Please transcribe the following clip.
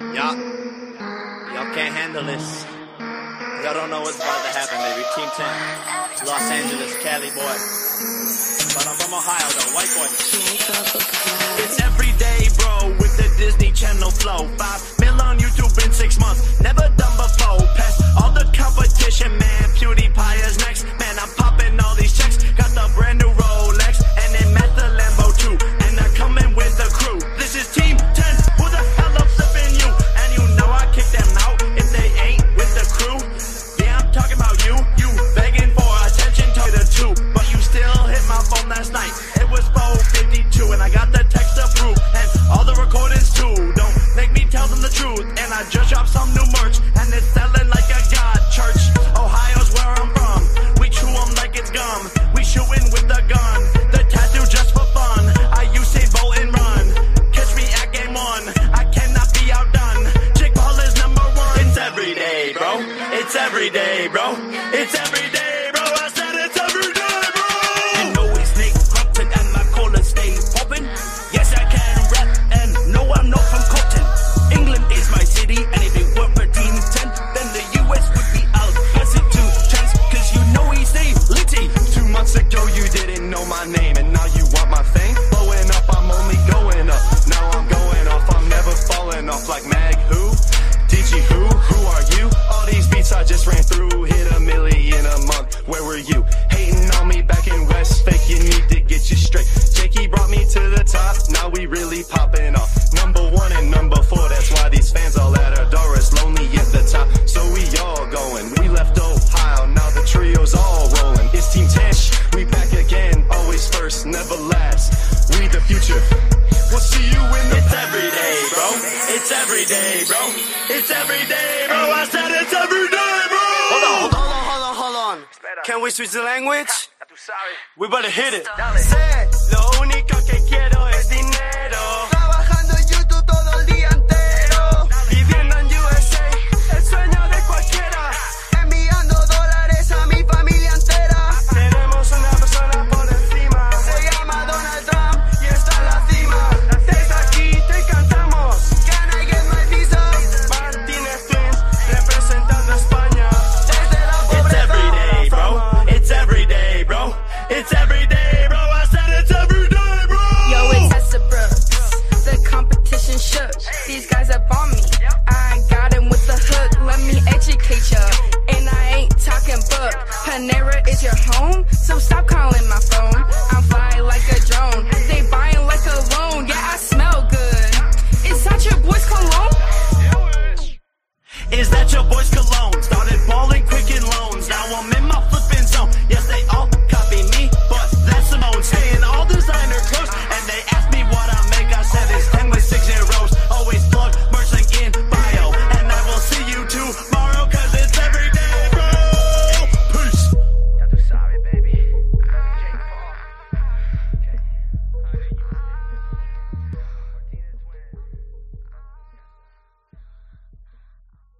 Y'all, y'all can't handle this. Y'all don't know what's about to happen, baby. Team 10, Los Angeles, Cali boy. But I'm from Ohio, though, white boy. It's every day, bro, with the Disney Channel flow. Five last night. It was 4:52, and I got the text approved, and all the recordings too. Don't make me tell them the truth. And I just dropped some new merch, and it's selling like a god church. Ohio's where I'm from. We chew chew 'em like it's gum. We shooting with the gun. The tattoo just for fun. I say bolt and run. Catch me at game one. I cannot be outdone. Jake Paul is number one. It's every day, bro. It's every day, bro. It's every day, It's every day, bro. It's every day, bro. Oh, I said it's every day, bro. Hold on, hold on, hold on, hold on. Can we switch the language? We better hit it. Say, lo so stop calling.